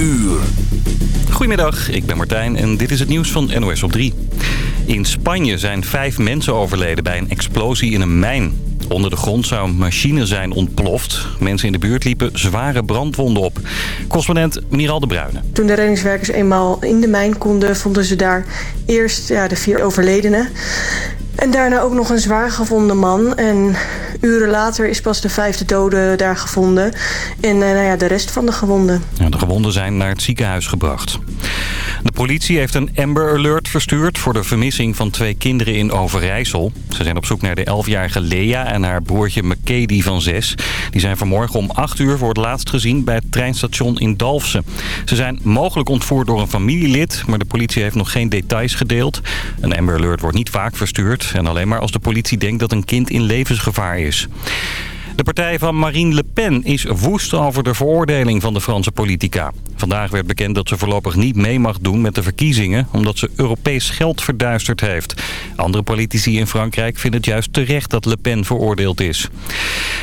uur. Goedemiddag, ik ben Martijn en dit is het nieuws van NOS op 3. In Spanje zijn vijf mensen overleden bij een explosie in een mijn. Onder de grond zou een machine zijn ontploft. Mensen in de buurt liepen zware brandwonden op. Correspondent Miral de Bruyne. Toen de reddingswerkers eenmaal in de mijn konden... vonden ze daar eerst ja, de vier overledenen. En daarna ook nog een zwaar gevonden man. En uren later is pas de vijfde dode daar gevonden. En uh, nou ja, de rest van de gewonden. Ja, de gewonden zijn naar het ziekenhuis gebracht. De politie heeft een Amber Alert verstuurd voor de vermissing van twee kinderen in Overijssel. Ze zijn op zoek naar de 11-jarige Lea en haar broertje McKady van 6. Die zijn vanmorgen om 8 uur voor het laatst gezien bij het treinstation in Dalfsen. Ze zijn mogelijk ontvoerd door een familielid, maar de politie heeft nog geen details gedeeld. Een Amber Alert wordt niet vaak verstuurd en alleen maar als de politie denkt dat een kind in levensgevaar is. De partij van Marine Le Pen is woest over de veroordeling van de Franse politica. Vandaag werd bekend dat ze voorlopig niet mee mag doen met de verkiezingen... omdat ze Europees geld verduisterd heeft. Andere politici in Frankrijk vinden het juist terecht dat Le Pen veroordeeld is.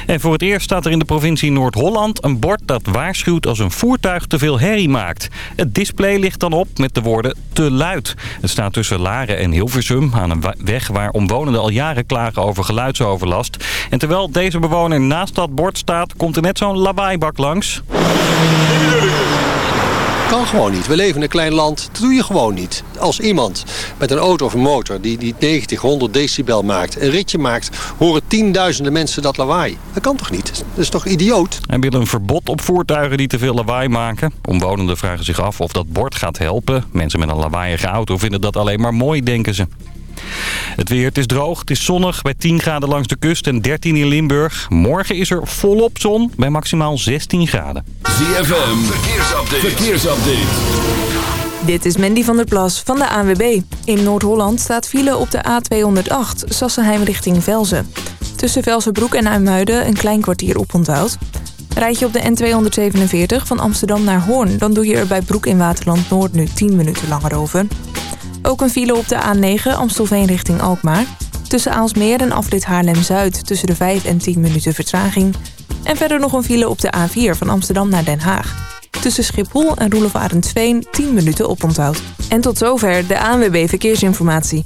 En voor het eerst staat er in de provincie Noord-Holland een bord dat waarschuwt als een voertuig te veel herrie maakt. Het display ligt dan op met de woorden te luid. Het staat tussen Laren en Hilversum aan een weg waar omwonenden al jaren klagen over geluidsoverlast. En terwijl deze bewoner naast dat bord staat, komt er net zo'n lawaaibak langs kan gewoon niet. We leven in een klein land. Dat doe je gewoon niet. Als iemand met een auto of een motor die, die 90, 100 decibel maakt... een ritje maakt, horen tienduizenden mensen dat lawaai. Dat kan toch niet? Dat is toch idioot? En willen een verbod op voertuigen die te veel lawaai maken. Omwonenden vragen zich af of dat bord gaat helpen. Mensen met een lawaaiige auto vinden dat alleen maar mooi, denken ze. Het weer, het is droog, het is zonnig bij 10 graden langs de kust en 13 in Limburg. Morgen is er volop zon bij maximaal 16 graden. ZFM, verkeersupdate. verkeersupdate. Dit is Mandy van der Plas van de ANWB. In Noord-Holland staat file op de A208 Sassenheim richting Velzen. Tussen Velzenbroek en IJmuiden een klein kwartier oponthoud. Rijd je op de N247 van Amsterdam naar Hoorn... dan doe je er bij Broek in Waterland Noord nu 10 minuten langer over. Ook een file op de A9 Amstelveen richting Alkmaar. Tussen Aalsmeer en afrit Haarlem-Zuid tussen de 5 en 10 minuten vertraging. En verder nog een file op de A4 van Amsterdam naar Den Haag. Tussen Schiphol en Roelof Arendsveen 10 minuten oponthoud. En tot zover de ANWB Verkeersinformatie.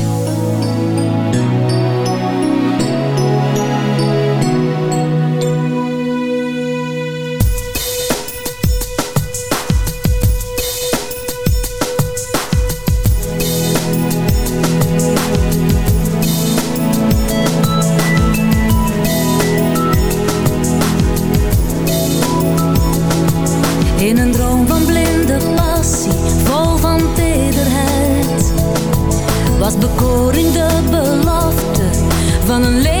Van een leven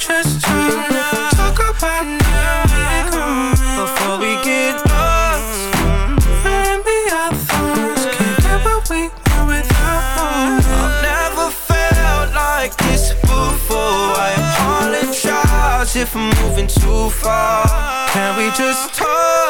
just to talk about now before we get lost. Can't get what we want without one. I've never felt like this before. I apologize if I'm moving too far. Can we just talk?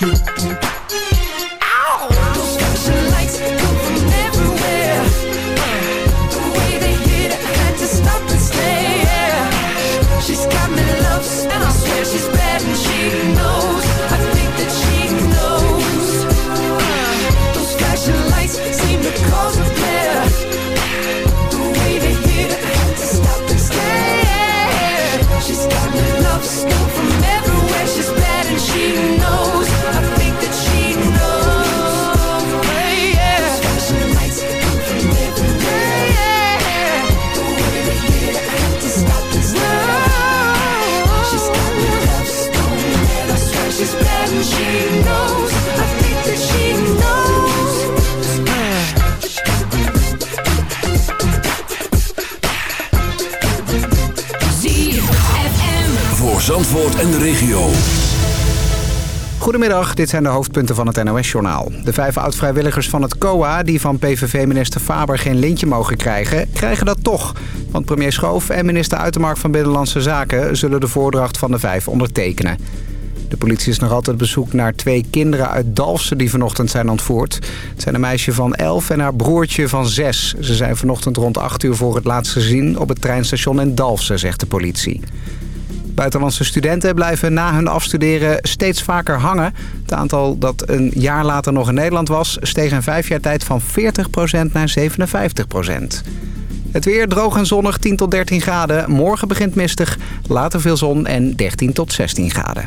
Those Goedemiddag, dit zijn de hoofdpunten van het NOS-journaal. De vijf oud-vrijwilligers van het COA die van PVV-minister Faber geen lintje mogen krijgen... krijgen dat toch. Want premier Schoof en minister Uitermark van Binnenlandse Zaken... zullen de voordracht van de vijf ondertekenen. De politie is nog altijd bezoek naar twee kinderen uit Dalfsen die vanochtend zijn ontvoerd. Het zijn een meisje van 11 en haar broertje van 6. Ze zijn vanochtend rond 8 uur voor het laatst gezien op het treinstation in Dalfsen, zegt de politie. Buitenlandse studenten blijven na hun afstuderen steeds vaker hangen. Het aantal dat een jaar later nog in Nederland was... steeg in vijf jaar tijd van 40% naar 57%. Het weer droog en zonnig, 10 tot 13 graden. Morgen begint mistig, later veel zon en 13 tot 16 graden.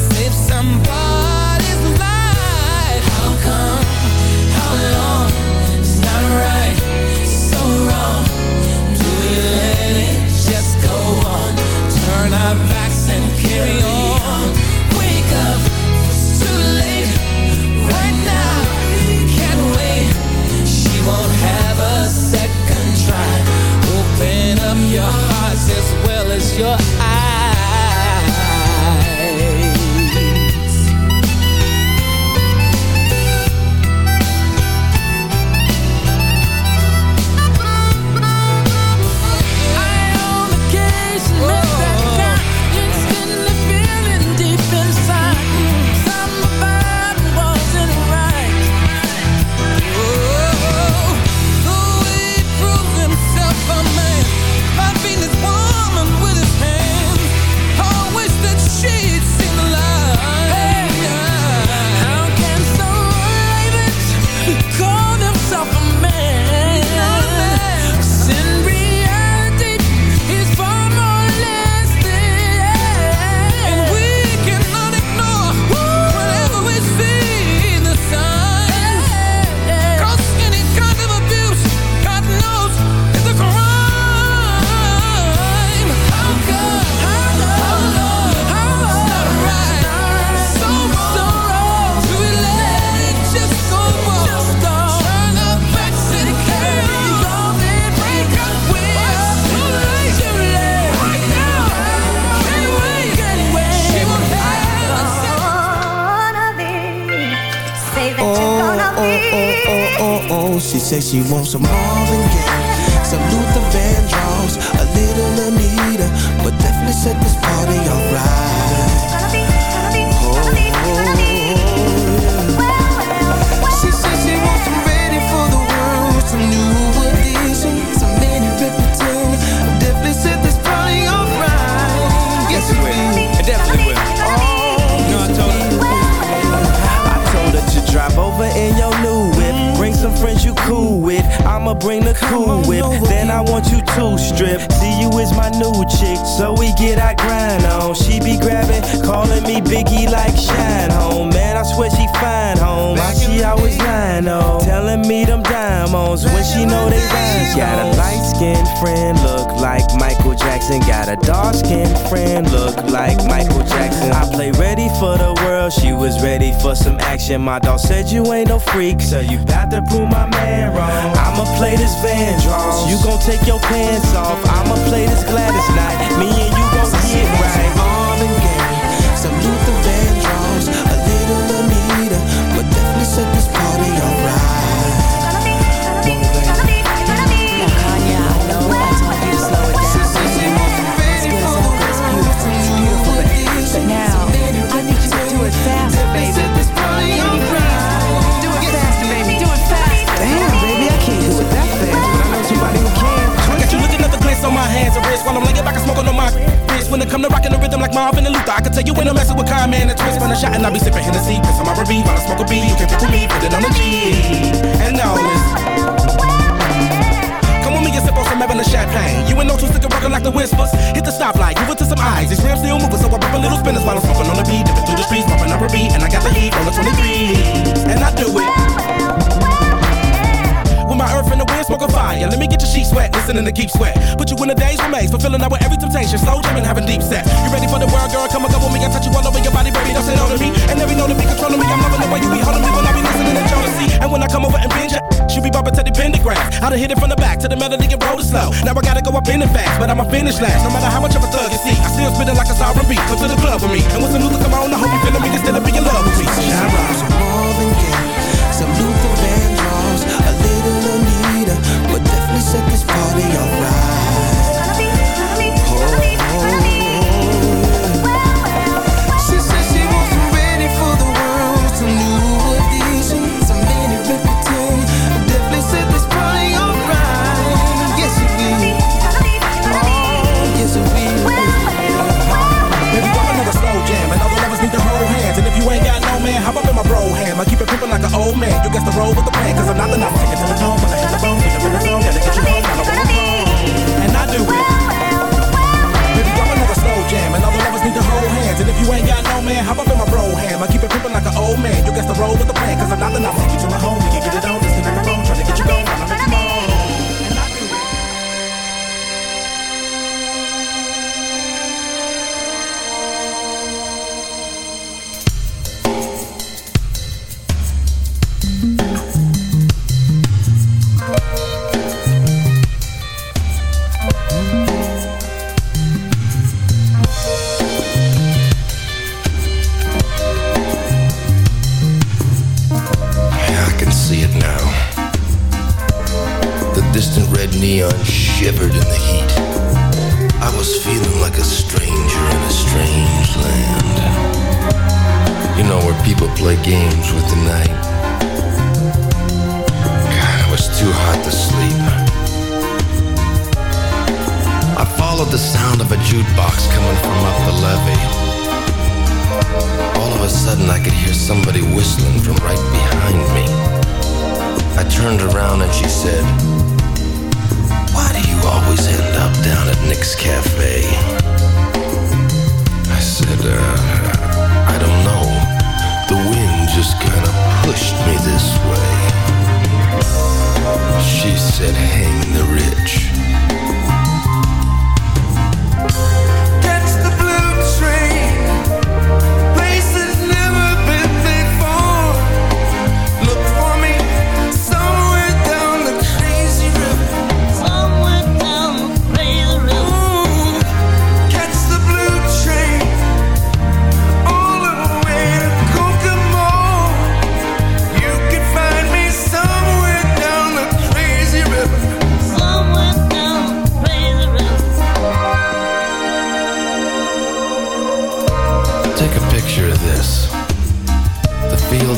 our backs and carry on. Wake up, it's too late. Right now, can't wait. She won't have a second try. Open up your hearts as well as your eyes say she wants some Marvin Gaye, some Louis bring the cool whip. Then I want you to strip. See you is my new chick, so we get our grind on. She be grabbing, calling me Biggie like Shine Home. Man, I swear she fine home. Why she always lying on? Telling me them diamonds when she know they rhyme. Got a light skinned friend, look like Michael Jackson. Got a dark skinned friend, look like Michael Jackson. I play ready for the world, she was ready for some action. My dog said you ain't no freak, so you got to prove my man wrong. I'ma play this Van Vandross, you gon' take your pants off. I'ma play this Gladys Knight, me and you gon' get right. Marvin Gaye, some Luther Vandross, a little Anita, but definitely set this party alright. It faster, baby. Do it faster, baby. Do it faster. Damn, baby, I can't do it that fast, but I know somebody who can. Got you looking at the glance on my hands and wrists while I'm laying back and smoking on my wrist. When it come to rocking the rhythm like Marvin and Luther, I can tell you when I'm messing with Kyle, man, and twist. When I shot and I be sipping Hennessy, piss on my R&B while I smoke a B. You can pick with me, put it on the G. And now this. And Evan champagne. You ain't no two stick rockin' like the whispers. Hit the stoplight, give it to some eyes. These rims still moving, so I pop a little spinners while I'm smoking on the beat. Dipping through the streets, bumping up a beat, and I got the heat on the 23. And I do it. My earth and the wind, smoke smoking fire. Let me get your sheets wet, listening to keep sweat. Put you in a daze remains, fulfilling up with every temptation. Slow jamming, having deep set. You ready for the world, girl? Come and go with me. I touch you all over your body, baby. Don't say no to me. And every know to be controlling me. I'm loving the way you be holding me when I be listening to Jodeci. And when I come over and binge, she be bumping to the pentagram. I done hit it from the back to the melody and roll it slow. Now I gotta go up in it fast, but I'ma finish last. No matter how much of a thug you see, I still spitting like a sovereign beat. Come to the club with me. And when some Luther come on, I hope you feeling me. Of being in love with me. Shine set this party alright. She said she wasn't ready for the world, some new additions, some many reputation. Definitely set this party alright. Yes, it will. Oh, yes, it will. Baby, drop another slow jam, and all the lovers need to hold hands. And if you ain't got no man, hop up in my bro. I keep it pimpin' like an old man. You guess the roll with the plan, cause I'm not the number. It to the tone, when I man, hop up in my bro hand. I keep it pimpin' like an old man. You guess the roll with the plan, cause I'm not the. Take you to my home, can get it on,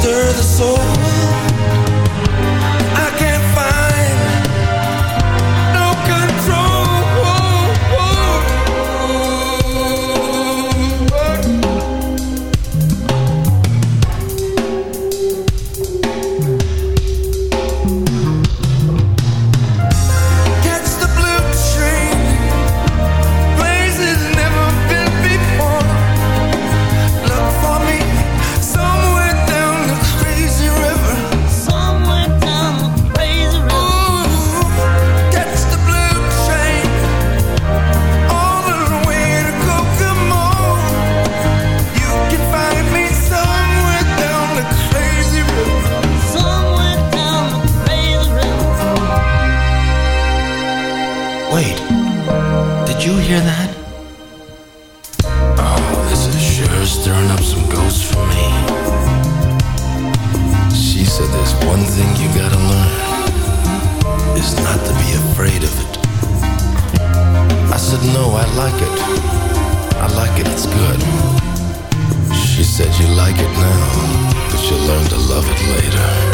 Stir the soul. You'll learn to love it later.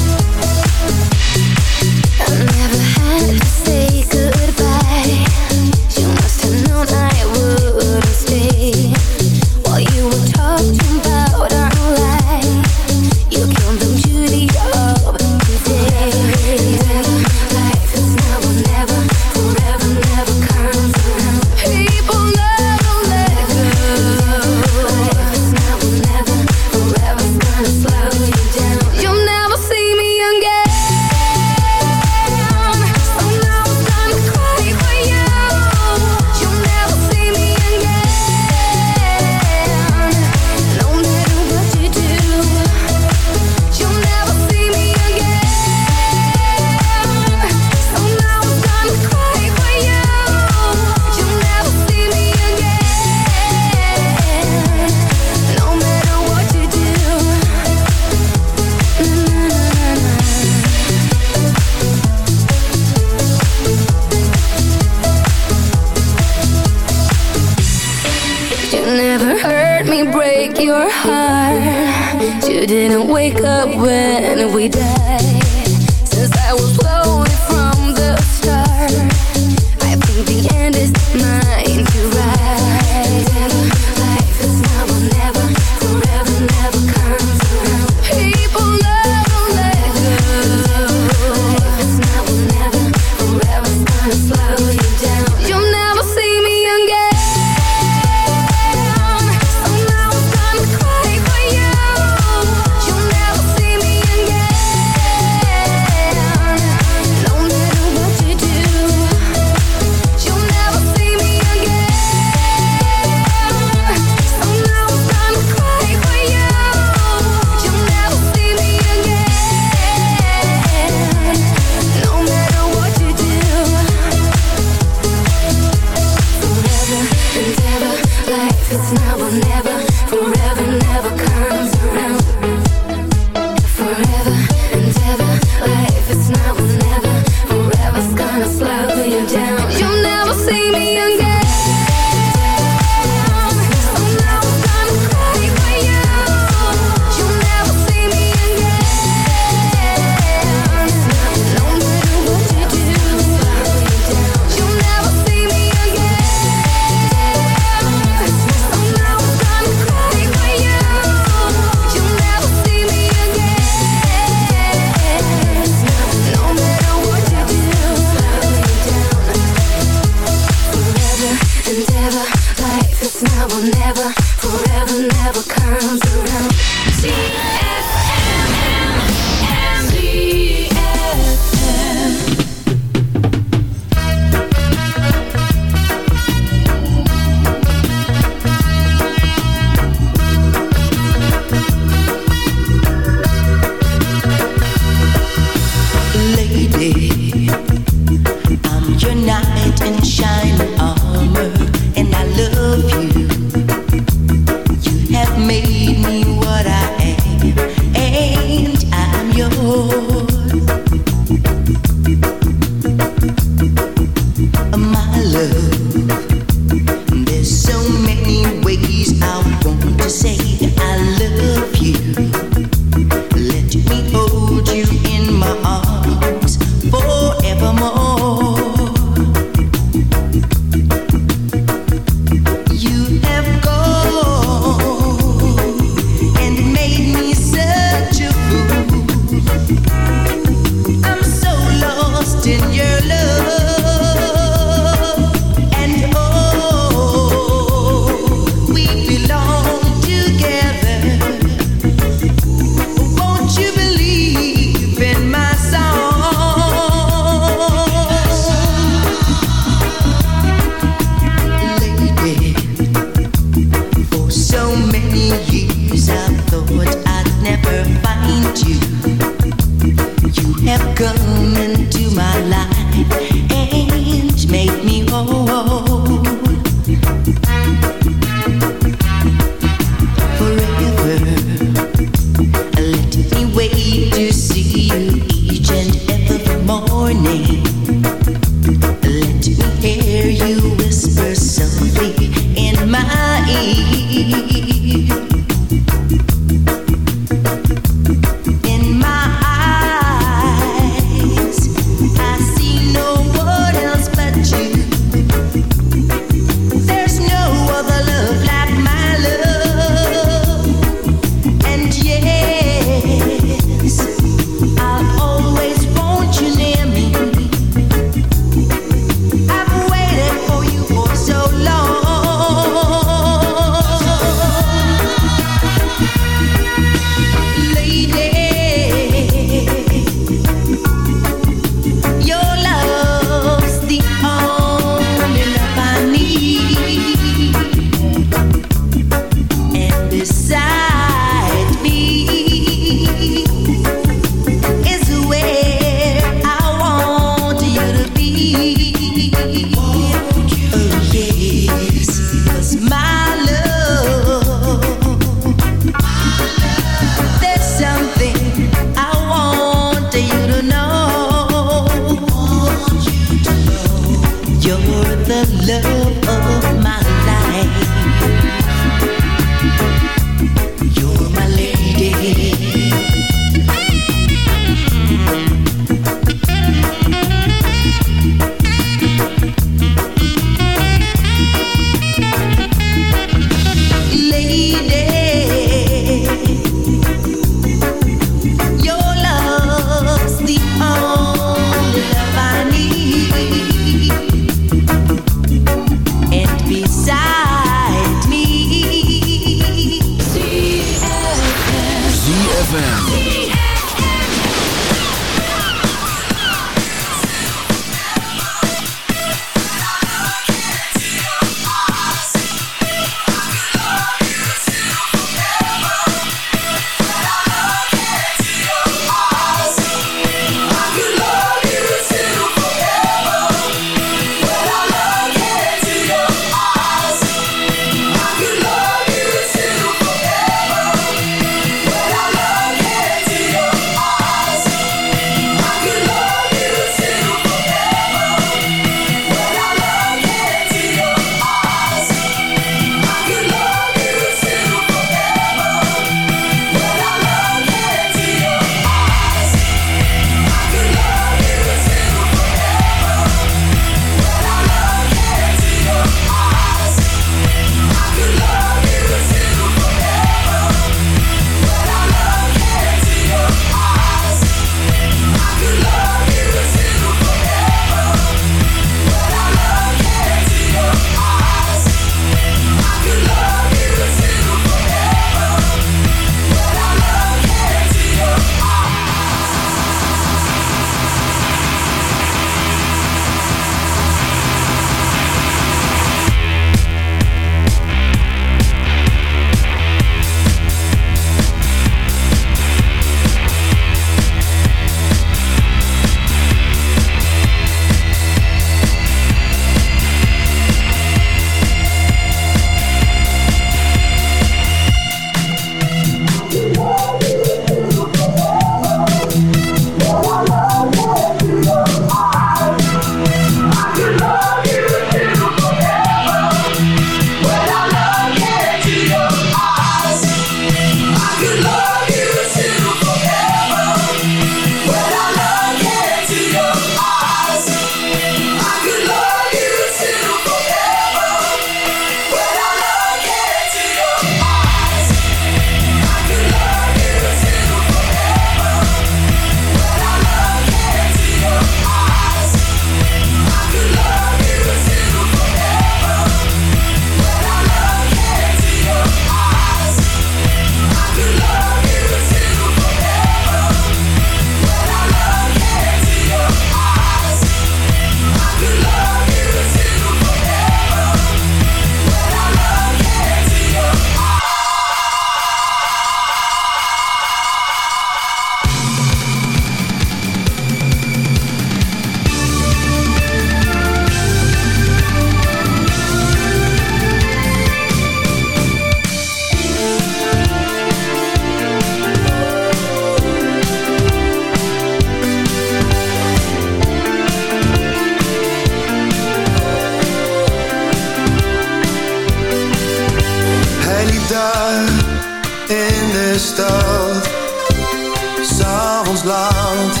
Land.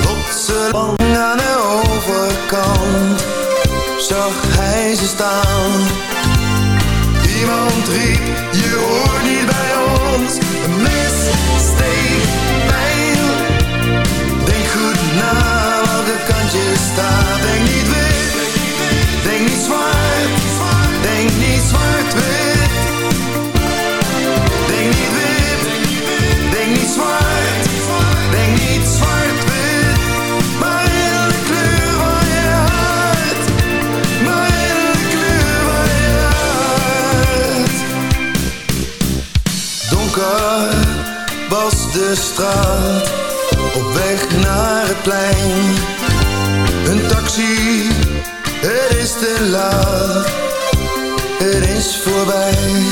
Plotseling aan de overkant zag hij ze staan. Iemand riep, je hoort niet bij ons. Een mes steekt pijn. Denk goed na welke kant je staat. Denk niet wit, denk niet zwart. Denk niet zwart-wit. De straat, op weg naar het plein. Een taxi, het is te laat, het is voorbij.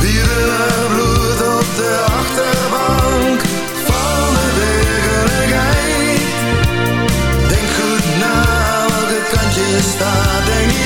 Wielen bloed op de achterbank van de werkelijkheid. Denk goed na welke kant je staat. Denk niet